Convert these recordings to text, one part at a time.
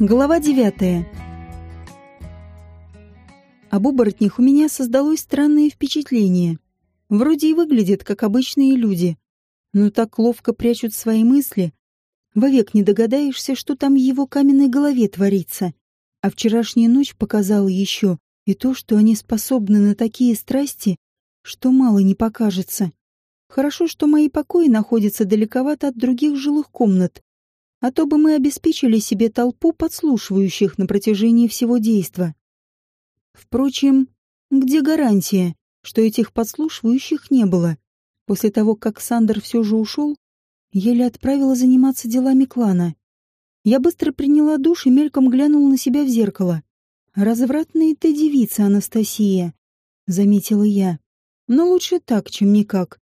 Глава девятая. Об оборотнях у меня создалось странное впечатление. Вроде и выглядят, как обычные люди, но так ловко прячут свои мысли. Вовек не догадаешься, что там в его каменной голове творится. А вчерашняя ночь показала еще и то, что они способны на такие страсти, что мало не покажется. Хорошо, что мои покои находятся далековато от других жилых комнат, а то бы мы обеспечили себе толпу подслушивающих на протяжении всего действа. Впрочем, где гарантия, что этих подслушивающих не было? После того, как Сандер все же ушел, еле отправила заниматься делами клана. Я быстро приняла душ и мельком глянула на себя в зеркало. «Развратная ты девица, Анастасия», — заметила я. «Но лучше так, чем никак.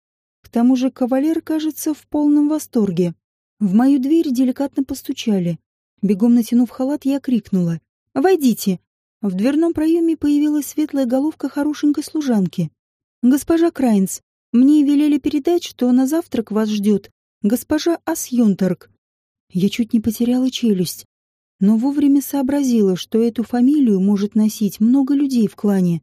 К тому же кавалер, кажется, в полном восторге. В мою дверь деликатно постучали. Бегом натянув халат, я крикнула. «Войдите!» В дверном проеме появилась светлая головка хорошенькой служанки. «Госпожа Крайнс, мне велели передать, что на завтрак вас ждет госпожа Асьонторг». Я чуть не потеряла челюсть, но вовремя сообразила, что эту фамилию может носить много людей в клане.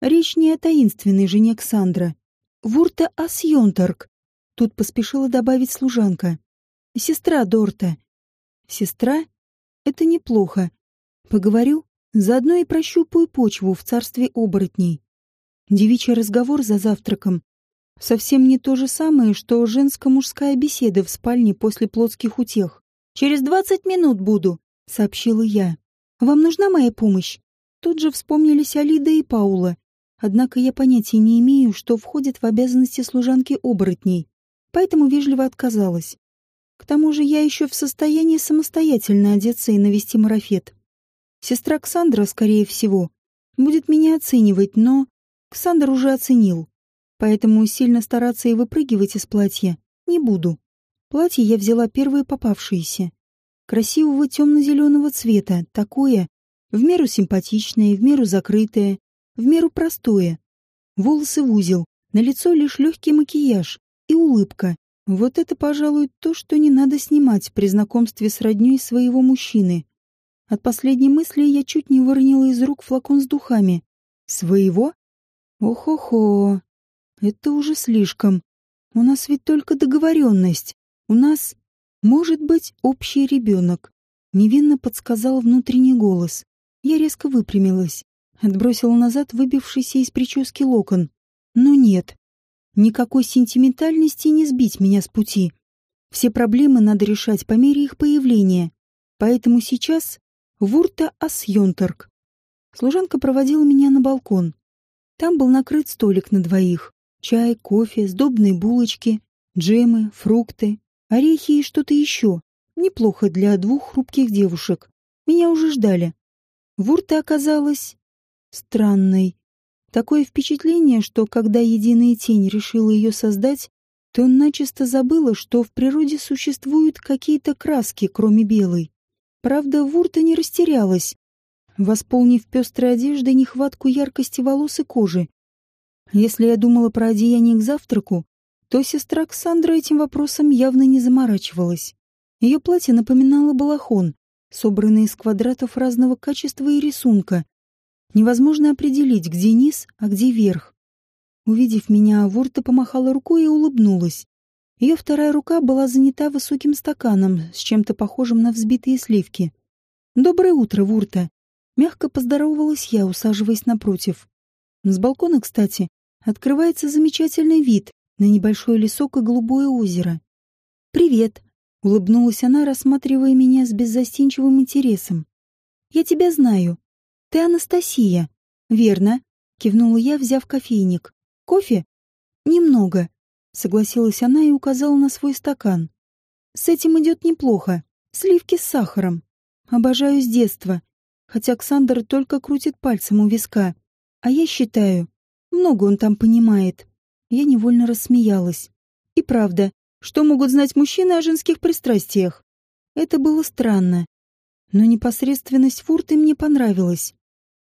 Речь не о таинственной жене Ксандра. Вурта Асьонторг. Тут поспешила добавить служанка. Сестра Дорта. Сестра? Это неплохо. Поговорю, заодно и прощупаю почву в царстве оборотней. Девичий разговор за завтраком. Совсем не то же самое, что женско-мужская беседа в спальне после плотских утех. «Через двадцать минут буду», — сообщила я. «Вам нужна моя помощь?» Тут же вспомнились Алида и Паула, Однако я понятия не имею, что входит в обязанности служанки оборотней, поэтому вежливо отказалась. К тому же я еще в состоянии самостоятельно одеться и навести марафет. Сестра Ксандра, скорее всего, будет меня оценивать, но Ксандр уже оценил, поэтому сильно стараться и выпрыгивать из платья не буду. Платье я взяла первое попавшееся. Красивого темно-зеленого цвета, такое, в меру симпатичное, в меру закрытое, в меру простое. Волосы в узел, на лицо лишь легкий макияж и улыбка. Вот это, пожалуй, то, что не надо снимать при знакомстве с роднёй своего мужчины. От последней мысли я чуть не выронила из рук флакон с духами. Своего? Ох-охо. Это уже слишком. У нас ведь только договоренность. У нас, может быть, общий ребенок. Невинно подсказал внутренний голос. Я резко выпрямилась. Отбросила назад выбившийся из прически локон. Но нет. Никакой сентиментальности не сбить меня с пути. Все проблемы надо решать по мере их появления. Поэтому сейчас Вурта Асьонторг. Служанка проводила меня на балкон. Там был накрыт столик на двоих. Чай, кофе, сдобные булочки, джемы, фрукты, орехи и что-то еще. Неплохо для двух хрупких девушек. Меня уже ждали. Вурта оказалась странной. Такое впечатление, что когда единая тень решила ее создать, то начисто забыла, что в природе существуют какие-то краски, кроме белой. Правда, Вурта не растерялась, восполнив пестрой одеждой нехватку яркости волос и кожи. Если я думала про одеяние к завтраку, то сестра Ксандра этим вопросом явно не заморачивалась. Ее платье напоминало балахон, собранный из квадратов разного качества и рисунка, Невозможно определить, где низ, а где верх. Увидев меня, Вурта помахала рукой и улыбнулась. Ее вторая рука была занята высоким стаканом с чем-то похожим на взбитые сливки. «Доброе утро, Вурта!» Мягко поздоровалась я, усаживаясь напротив. С балкона, кстати, открывается замечательный вид на небольшой лесок и голубое озеро. «Привет!» — улыбнулась она, рассматривая меня с беззастенчивым интересом. «Я тебя знаю. «Ты Анастасия». «Верно», — кивнула я, взяв кофейник. «Кофе?» «Немного», — согласилась она и указала на свой стакан. «С этим идет неплохо. Сливки с сахаром. Обожаю с детства. Хотя Ксандр только крутит пальцем у виска. А я считаю, много он там понимает». Я невольно рассмеялась. И правда, что могут знать мужчины о женских пристрастиях? Это было странно. Но непосредственность Фурты мне понравилась.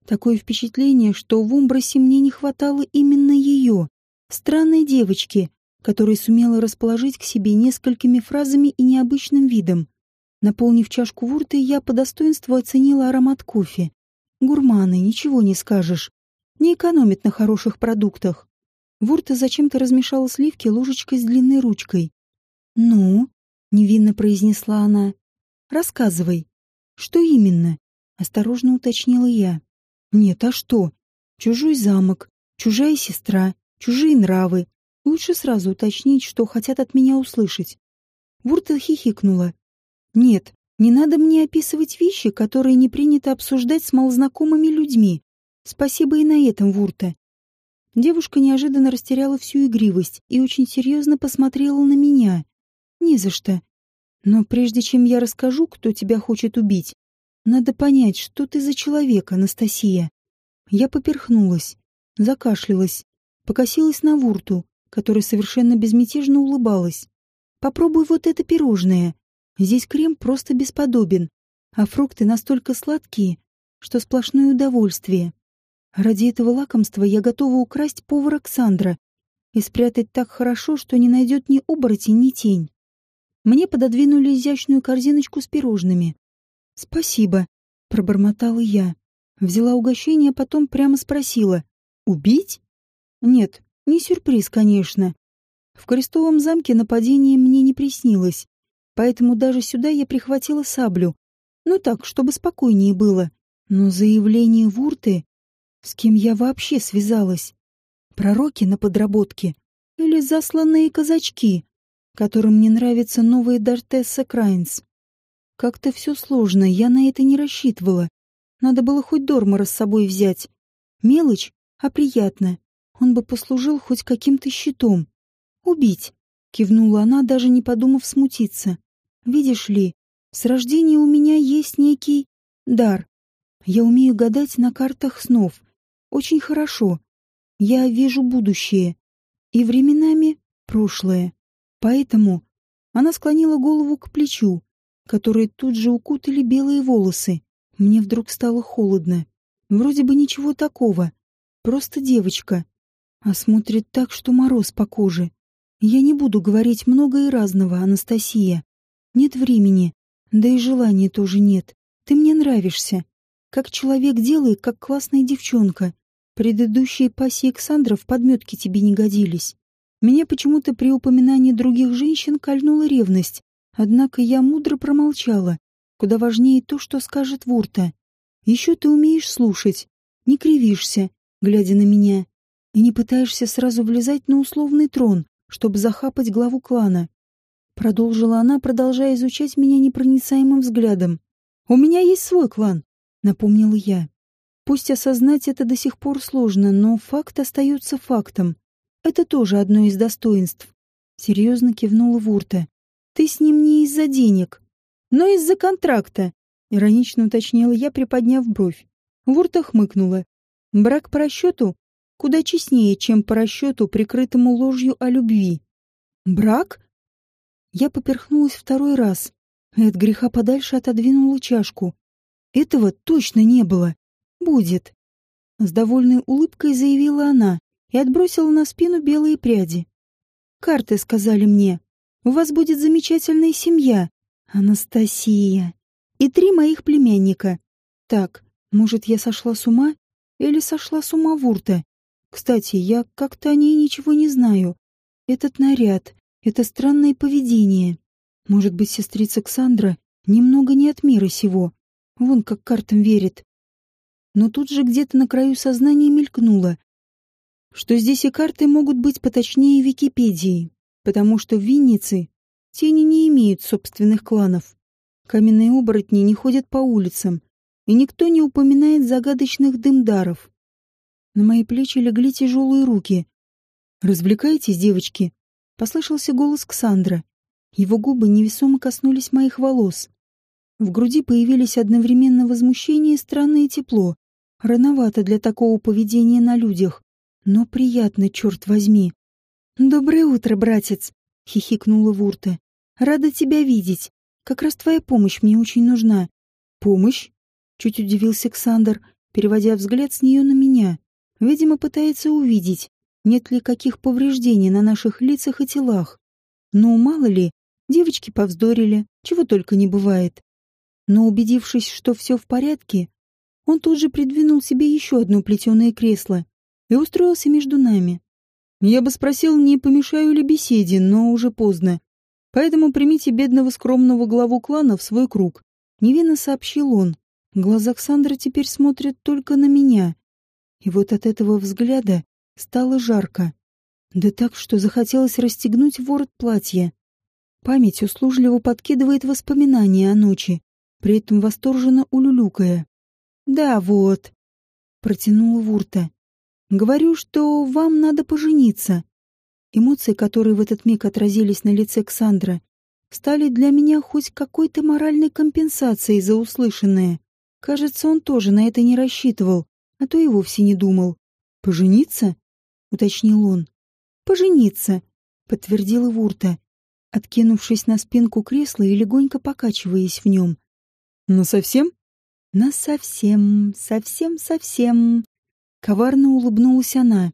Такое впечатление, что в Умбросе мне не хватало именно ее, странной девочки, которая сумела расположить к себе несколькими фразами и необычным видом. Наполнив чашку вурты, я по достоинству оценила аромат кофе. Гурманы, ничего не скажешь. Не экономит на хороших продуктах. Вурта зачем-то размешала сливки ложечкой с длинной ручкой. «Ну?» — невинно произнесла она. «Рассказывай. Что именно?» — осторожно уточнила я. «Нет, а что? Чужой замок, чужая сестра, чужие нравы. Лучше сразу уточнить, что хотят от меня услышать». Вурта хихикнула. Нет, не надо мне описывать вещи, которые не принято обсуждать с малознакомыми людьми. Спасибо и на этом, Вурта. Девушка неожиданно растеряла всю игривость и очень серьезно посмотрела на меня. Не за что. Но прежде чем я расскажу, кто тебя хочет убить, надо понять, что ты за человек, Анастасия. Я поперхнулась, закашлялась, покосилась на Вурту, которая совершенно безмятежно улыбалась. Попробуй вот это пирожное. Здесь крем просто бесподобен, а фрукты настолько сладкие, что сплошное удовольствие. Ради этого лакомства я готова украсть повара Ксандра и спрятать так хорошо, что не найдет ни оборотень, ни тень. Мне пододвинули изящную корзиночку с пирожными. «Спасибо», — пробормотала я. Взяла угощение, а потом прямо спросила. «Убить?» «Нет, не сюрприз, конечно. В Крестовом замке нападение мне не приснилось, поэтому даже сюда я прихватила саблю. Ну так, чтобы спокойнее было. Но заявление Вурты... С кем я вообще связалась? Пророки на подработке? Или засланные казачки, которым не нравится новая Дартесса Крайнс? Как-то все сложно, я на это не рассчитывала. Надо было хоть Дормора с собой взять. Мелочь, а приятно. Он бы послужил хоть каким-то щитом. Убить. Кивнула она, даже не подумав смутиться. «Видишь ли, с рождения у меня есть некий дар. Я умею гадать на картах снов. Очень хорошо. Я вижу будущее. И временами прошлое. Поэтому она склонила голову к плечу, которые тут же укутали белые волосы. Мне вдруг стало холодно. Вроде бы ничего такого. Просто девочка. А смотрит так, что мороз по коже. Я не буду говорить много и разного, Анастасия. Нет времени, да и желания тоже нет. Ты мне нравишься. Как человек делай, как классная девчонка. Предыдущие пассии Александра в подметке тебе не годились. Меня почему-то при упоминании других женщин кольнула ревность. Однако я мудро промолчала. Куда важнее то, что скажет Вурта. Еще ты умеешь слушать, не кривишься, глядя на меня, и не пытаешься сразу влезать на условный трон, чтобы захапать главу клана. Продолжила она, продолжая изучать меня непроницаемым взглядом. «У меня есть свой клан», — напомнила я. Пусть осознать это до сих пор сложно, но факт остается фактом. Это тоже одно из достоинств. Серьезно кивнула Вурта. Ты с ним не из-за денег, но из-за контракта, иронично уточнила я, приподняв бровь. Вурта хмыкнула. Брак по расчету куда честнее, чем по расчету, прикрытому ложью о любви. Брак? Я поперхнулась второй раз и от греха подальше отодвинула чашку. Этого точно не было. Будет. С довольной улыбкой заявила она и отбросила на спину белые пряди. Карты сказали мне, у вас будет замечательная семья, Анастасия, и три моих племянника. Так, может, я сошла с ума? Или сошла с ума Вурта? Кстати, я как-то о ней ничего не знаю. Этот наряд, это странное поведение. Может быть, сестрица Ксандра немного не от мира сего. Вон как картам верит. Но тут же где-то на краю сознания мелькнуло, что здесь и карты могут быть поточнее Википедии, потому что в Виннице тени не имеют собственных кланов. Каменные оборотни не ходят по улицам, и никто не упоминает загадочных дымдаров. На мои плечи легли тяжелые руки. «Развлекайтесь, девочки!» — послышался голос Ксандра. Его губы невесомо коснулись моих волос. В груди появились одновременно возмущение и странное тепло. Рановато для такого поведения на людях, но приятно, черт возьми. «Доброе утро, братец!» — хихикнула Вурта. «Рада тебя видеть. Как раз твоя помощь мне очень нужна». «Помощь?» — чуть удивился Ксандр, переводя взгляд с нее на меня. Видимо, пытается увидеть, нет ли каких повреждений на наших лицах и телах. Но мало ли, Девочки повздорили, чего только не бывает. Но убедившись, что все в порядке, он тут же придвинул себе еще одно плетеное кресло и устроился между нами. Я бы спросил, не помешаю ли беседе, но уже поздно. Поэтому примите бедного скромного главу клана в свой круг. Невинно сообщил он. Глаза Ксандра теперь смотрят только на меня. И вот от этого взгляда стало жарко. Да так, что захотелось расстегнуть ворот платья. Память услужливо подкидывает воспоминания о ночи, при этом восторженно улюлюкая. «Да, вот», — протянула Вурта. «Говорю, что вам надо пожениться». Эмоции, которые в этот миг отразились на лице Ксандра, стали для меня хоть какой-то моральной компенсацией за услышанное. Кажется, он тоже на это не рассчитывал, а то и вовсе не думал. «Пожениться?» — уточнил он. «Пожениться», — подтвердила Вурта, откинувшись на спинку кресла и легонько покачиваясь в нем. «Ну совсем?» «На совсем, совсем-совсем», — коварно улыбнулась она.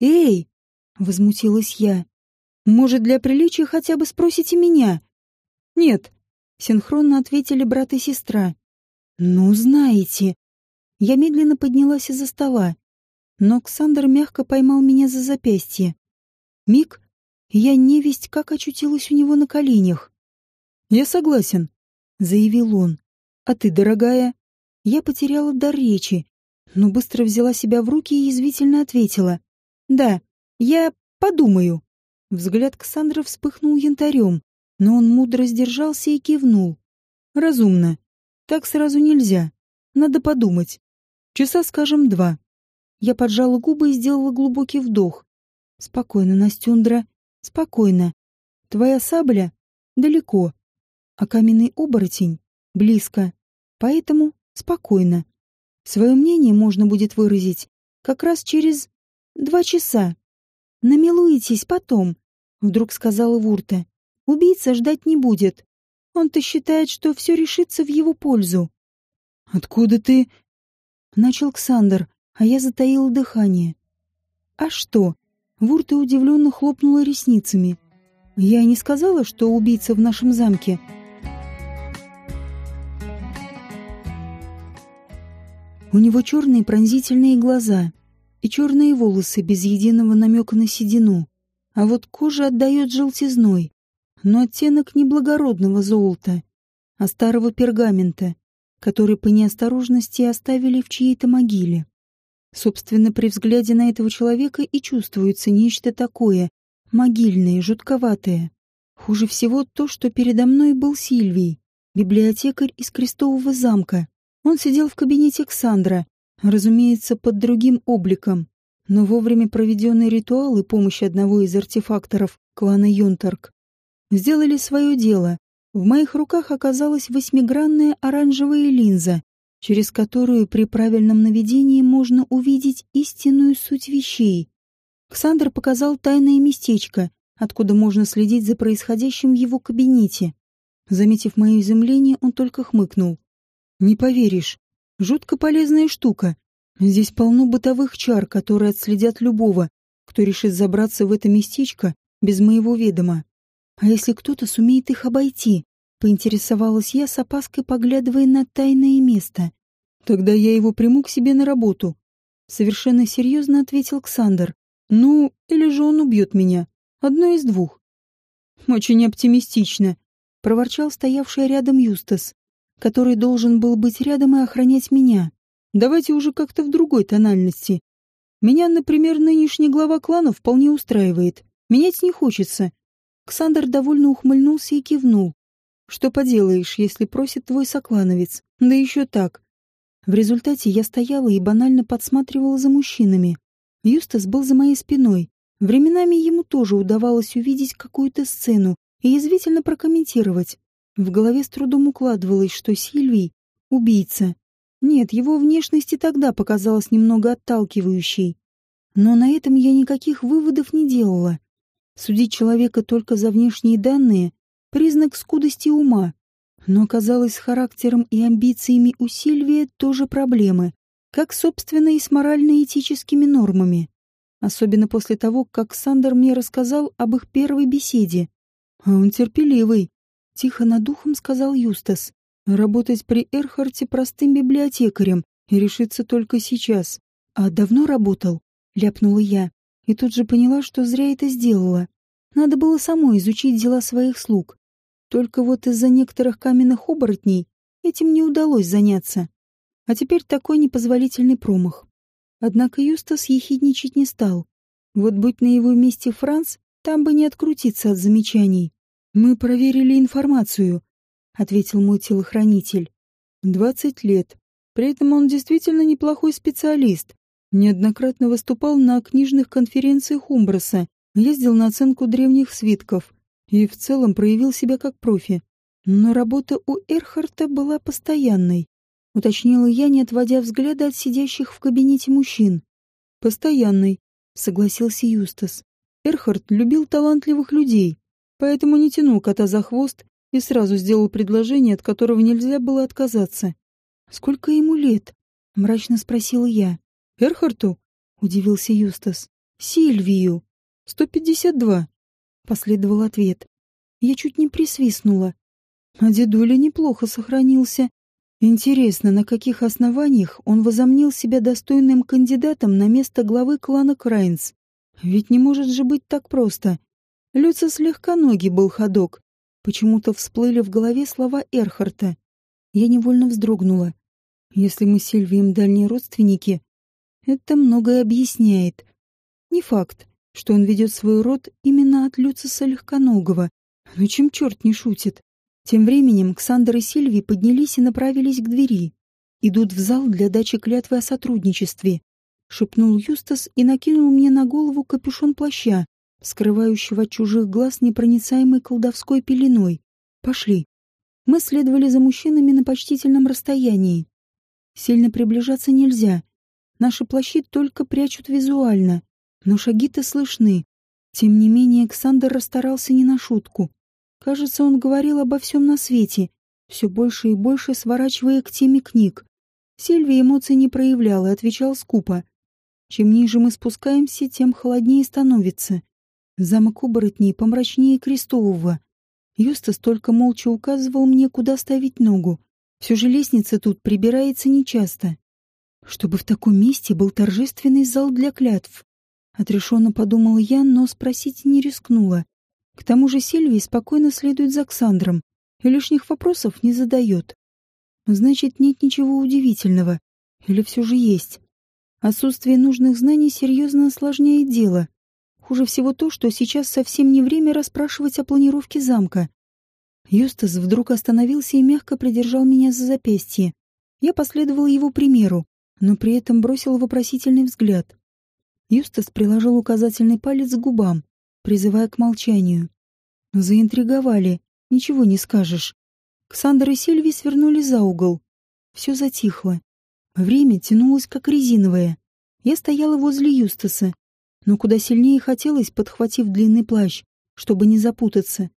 «Эй!» — возмутилась я. «Может, для приличия хотя бы спросите меня?» «Нет», — синхронно ответили брат и сестра. «Ну, знаете...» Я медленно поднялась из-за стола, но Ксандр мягко поймал меня за запястье. Миг, я невесть как очутилась у него на коленях. «Я согласен», — заявил он. «А ты, дорогая?» Я потеряла дар речи, но быстро взяла себя в руки и язвительно ответила. «Да, я подумаю». Взгляд Ксандра вспыхнул янтарем, но он мудро сдержался и кивнул. «Разумно. Так сразу нельзя. Надо подумать. Часа, скажем, два». Я поджала губы и сделала глубокий вдох. «Спокойно, Настюндра. Спокойно. Твоя сабля далеко, а каменный оборотень близко. Поэтому спокойно. Свое мнение можно будет выразить как раз через два часа. Намилуетесь потом, вдруг сказала Вурта. Убийца ждать не будет. Он-то считает, что все решится в его пользу. Откуда ты? Начал Ксандр, а я затаила дыхание. А что? Вурта удивленно хлопнула ресницами. «Я не сказала, что убийца в нашем замке». У него черные пронзительные глаза и черные волосы без единого намека на седину, а вот кожа отдает желтизной, но оттенок не благородного золота, а старого пергамента, который по неосторожности оставили в чьей-то могиле. Собственно, при взгляде на этого человека и чувствуется нечто такое, могильное, жутковатое. Хуже всего то, что передо мной был Сильвий, библиотекарь из Крестового замка. Он сидел в кабинете Александра, разумеется, под другим обликом, но вовремя проведенный ритуал и помощь одного из артефакторов клана Юнтарк сделали свое дело. В моих руках оказалась восьмигранная оранжевая линза, через которую при правильном наведении можно увидеть истинную суть вещей. Ксандр показал тайное местечко, откуда можно следить за происходящим в его кабинете. Заметив мое изумление, он только хмыкнул. «Не поверишь, жутко полезная штука. Здесь полно бытовых чар, которые отследят любого, кто решит забраться в это местечко без моего ведома. А если кто-то сумеет их обойти? Поинтересовалась я с опаской, поглядывая на тайное место. Тогда я его приму к себе на работу. Совершенно серьезно ответил Ксандр. Ну, или же он убьет меня. Одно из двух. Очень оптимистично. Проворчал стоявший рядом Юстас, который должен был быть рядом и охранять меня. Давайте уже как-то в другой тональности. Меня, например, нынешний глава клана вполне устраивает. Менять не хочется. Ксандр довольно ухмыльнулся и кивнул. Что поделаешь, если просит твой соклановец? Да еще так. В результате я стояла и банально подсматривала за мужчинами. Юстас был за моей спиной. Временами ему тоже удавалось увидеть какую-то сцену и язвительно прокомментировать. В голове с трудом укладывалось, что Сильвий — убийца. Нет, его внешность и тогда показалась немного отталкивающей. Но на этом я никаких выводов не делала. Судить человека только за внешние данные признак скудости ума. Но оказалось, с характером и амбициями у Сильвия тоже проблемы, как, собственно, и с морально-этическими нормами. Особенно после того, как Сандер мне рассказал об их первой беседе. А он терпеливый. Тихо над духом сказал Юстас. Работать при Эрхарте простым библиотекарем и решиться только сейчас. А давно работал? Ляпнула я. И тут же поняла, что зря это сделала. Надо было самой изучить дела своих слуг. Только вот из-за некоторых каменных оборотней этим не удалось заняться. А теперь такой непозволительный промах. Однако Юстас ехидничать не стал. Вот будь на его месте Франц, там бы не открутиться от замечаний. «Мы проверили информацию», — ответил мой телохранитель. «Двадцать лет. При этом он действительно неплохой специалист. Неоднократно выступал на книжных конференциях Умброса, ездил на оценку древних свитков и в целом проявил себя как профи. Но работа у Эрхарта была постоянной, уточнила я, не отводя взгляда от сидящих в кабинете мужчин. Постоянной, согласился Юстас. Эрхард любил талантливых людей, поэтому не тянул кота за хвост и сразу сделал предложение, от которого нельзя было отказаться. «Сколько ему лет?» — мрачно спросила я. «Эрхарту?» — удивился Юстас. «Сильвию. Сто пятьдесят два», — последовал ответ. Я чуть не присвистнула. А дедуля неплохо сохранился. Интересно, на каких основаниях он возомнил себя достойным кандидатом на место главы клана Крайнс? Ведь не может же быть так просто. Люца слегка ноги был ходок. Почему-то всплыли в голове слова Эрхарта. Я невольно вздрогнула. Если мы с Сильвием дальние родственники, это многое объясняет. Не факт, что он ведет свой род именно от Люциса Легконогого. Но чем черт не шутит? Тем временем Ксандр и Сильви поднялись и направились к двери. «Идут в зал для дачи клятвы о сотрудничестве», — шепнул Юстас и накинул мне на голову капюшон плаща, скрывающего от чужих глаз непроницаемой колдовской пеленой. «Пошли». Мы следовали за мужчинами на почтительном расстоянии. Сильно приближаться нельзя. Наши плащи только прячут визуально, но шаги-то слышны. Тем не менее, Александр расстарался не на шутку. Кажется, он говорил обо всем на свете, все больше и больше сворачивая к теме книг. Сильвия эмоций не проявлял и отвечал скупо. Чем ниже мы спускаемся, тем холоднее становится. Замок оборотней помрачнее крестового. Юстас только молча указывал мне, куда ставить ногу. Все же лестница тут прибирается нечасто. Чтобы в таком месте был торжественный зал для клятв. Отрешенно подумала я, но спросить не рискнула. К тому же Сильвий спокойно следует за Ксандром и лишних вопросов не задает. Значит, нет ничего удивительного. Или все же есть. Отсутствие нужных знаний серьезно осложняет дело. Хуже всего то, что сейчас совсем не время расспрашивать о планировке замка. Юстас вдруг остановился и мягко придержал меня за запястье. Я последовал его примеру, но при этом бросил вопросительный взгляд. Юстас приложил указательный палец к губам, призывая к молчанию. Заинтриговали, ничего не скажешь. Ксандр и Сильви свернули за угол. Все затихло. Время тянулось как резиновое. Я стояла возле Юстаса, но куда сильнее хотелось, подхватив длинный плащ, чтобы не запутаться.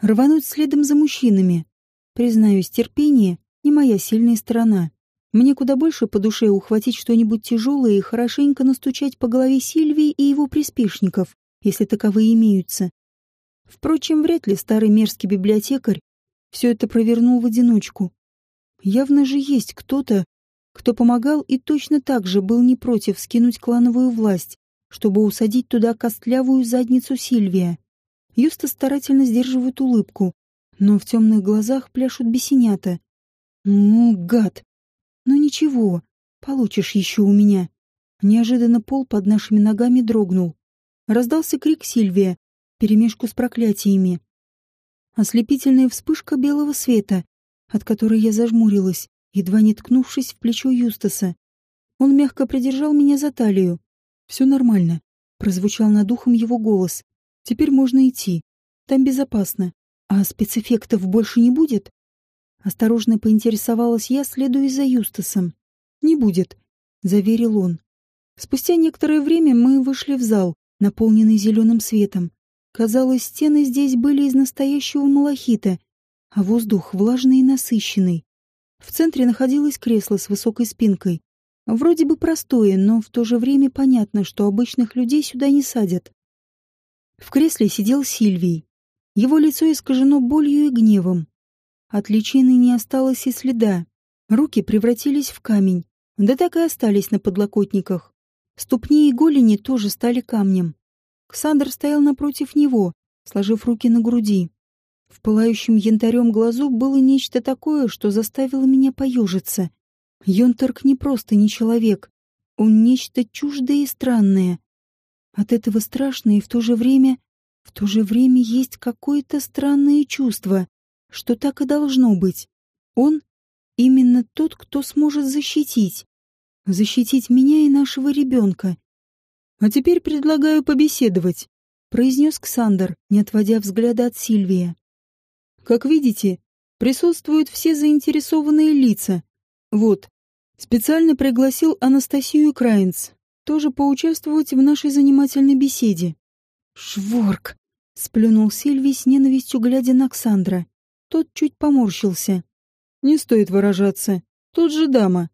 Рвануть следом за мужчинами. Признаюсь, терпение — не моя сильная сторона. Мне куда больше по душе ухватить что-нибудь тяжелое и хорошенько настучать по голове Сильвии и его приспешников, если таковые имеются. Впрочем, вряд ли старый мерзкий библиотекарь все это провернул в одиночку. Явно же есть кто-то, кто помогал и точно так же был не против скинуть клановую власть, чтобы усадить туда костлявую задницу Сильвия. Юста старательно сдерживает улыбку, но в темных глазах пляшут бесенята. «Ну, гад! Ну ничего, получишь еще у меня!» Неожиданно пол под нашими ногами дрогнул. Раздался крик Сильвия, перемешку с проклятиями. Ослепительная вспышка белого света, от которой я зажмурилась, едва не ткнувшись в плечо Юстаса. Он мягко придержал меня за талию, «Все нормально», — прозвучал над ухом его голос. «Теперь можно идти. Там безопасно. А спецэффектов больше не будет?» Осторожно поинтересовалась я, следуя за Юстасом. «Не будет», — заверил он. Спустя некоторое время мы вышли в зал, наполненный зеленым светом. Казалось, стены здесь были из настоящего малахита, а воздух влажный и насыщенный. В центре находилось кресло с высокой спинкой, Вроде бы простое, но в то же время понятно, что обычных людей сюда не садят. В кресле сидел Сильвий. Его лицо искажено болью и гневом. От личины не осталось и следа. Руки превратились в камень, да так и остались на подлокотниках. Ступни и голени тоже стали камнем. Ксандр стоял напротив него, сложив руки на груди. В пылающем янтарем глазу было нечто такое, что заставило меня поежиться. Йонтарк не просто не человек, он нечто чуждое и странное. От этого страшно и в то же время... В то же время есть какое-то странное чувство, что так и должно быть. Он именно тот, кто сможет защитить. Защитить меня и нашего ребенка. А теперь предлагаю побеседовать, произнес Ксандр, не отводя взгляда от Сильвия. Как видите, присутствуют все заинтересованные лица. Вот, специально пригласил Анастасию Краинц тоже поучаствовать в нашей занимательной беседе. «Шворк!» — сплюнул Сильвий с ненавистью, глядя на Ксандра. Тот чуть поморщился. «Не стоит выражаться. Тут же дама.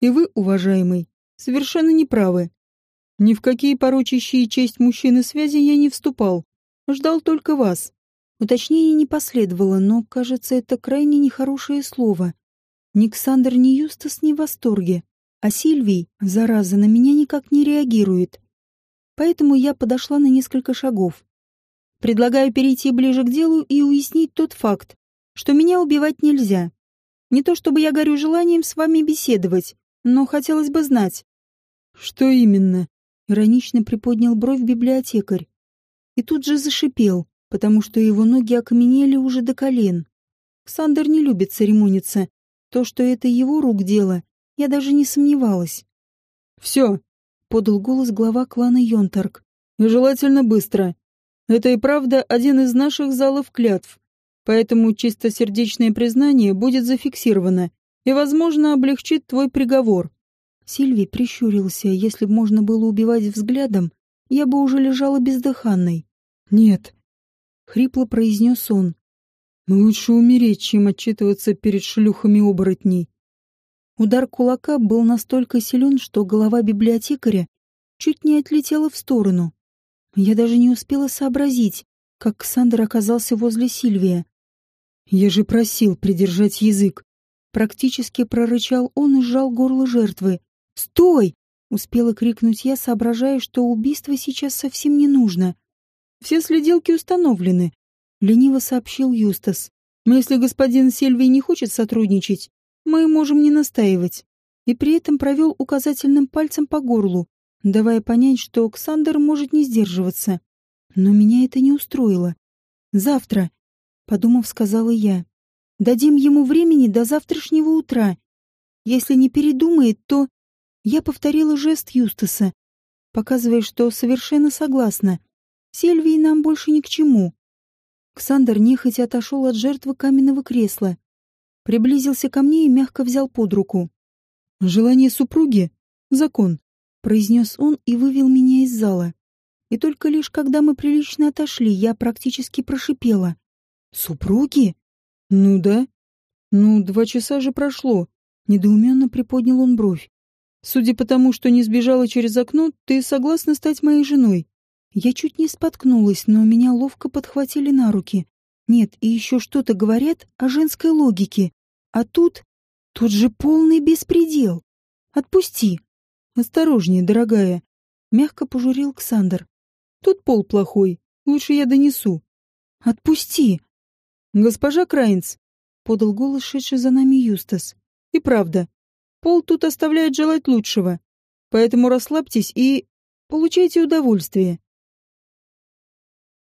И вы, уважаемый, совершенно неправы. Ни в какие порочащие честь мужчины связи я не вступал. Ждал только вас. Уточнение не последовало, но, кажется, это крайне нехорошее слово. Ни Ксандр, ни Юстас не в восторге, а Сильвий, зараза, на меня никак не реагирует. Поэтому я подошла на несколько шагов. Предлагаю перейти ближе к делу и уяснить тот факт, что меня убивать нельзя. Не то чтобы я горю желанием с вами беседовать, но хотелось бы знать. Что именно? Иронично приподнял бровь библиотекарь. И тут же зашипел потому что его ноги окаменели уже до колен. Сандер не любит церемониться. То, что это его рук дело, я даже не сомневалась. «Все», — подал голос глава клана Йонтарк. «И желательно быстро. Это и правда один из наших залов клятв, поэтому чистосердечное признание будет зафиксировано и, возможно, облегчит твой приговор». Сильвий прищурился, если бы можно было убивать взглядом, я бы уже лежала бездыханной. «Нет», хрипло произнес он. Лучше умереть, чем отчитываться перед шлюхами оборотней. Удар кулака был настолько силен, что голова библиотекаря чуть не отлетела в сторону. Я даже не успела сообразить, как Ксандр оказался возле Сильвия. «Я же просил придержать язык!» Практически прорычал он и сжал горло жертвы. «Стой!» — успела крикнуть я, соображая, что убийство сейчас совсем не нужно. Все следилки установлены, лениво сообщил Юстас. Но если господин Сильвий не хочет сотрудничать, мы можем не настаивать. И при этом провел указательным пальцем по горлу, давая понять, что Оксандр может не сдерживаться. Но меня это не устроило. Завтра, подумав, сказала я. Дадим ему времени до завтрашнего утра. Если не передумает, то... Я повторила жест Юстаса, показывая, что совершенно согласна. Сильвии нам больше ни к чему. Ксандр нехотя отошел от жертвы каменного кресла, приблизился ко мне и мягко взял под руку. «Желание супруги — закон», — произнес он и вывел меня из зала. И только лишь когда мы прилично отошли, я практически прошипела. «Супруги?» «Ну да. Ну, два часа же прошло», — недоуменно приподнял он бровь. «Судя по тому, что не сбежала через окно, ты согласна стать моей женой?» Я чуть не споткнулась, но меня ловко подхватили на руки. Нет, и еще что-то говорят о женской логике. А тут... Тут же полный беспредел. Отпусти. Осторожнее, дорогая. Мягко пожурил Ксандр. Тут пол плохой. Лучше я донесу. Отпусти. Госпожа Крайнц. Подал голос шедший за нами Юстас. И правда. Пол тут оставляет желать лучшего. Поэтому расслабьтесь и... Получайте удовольствие.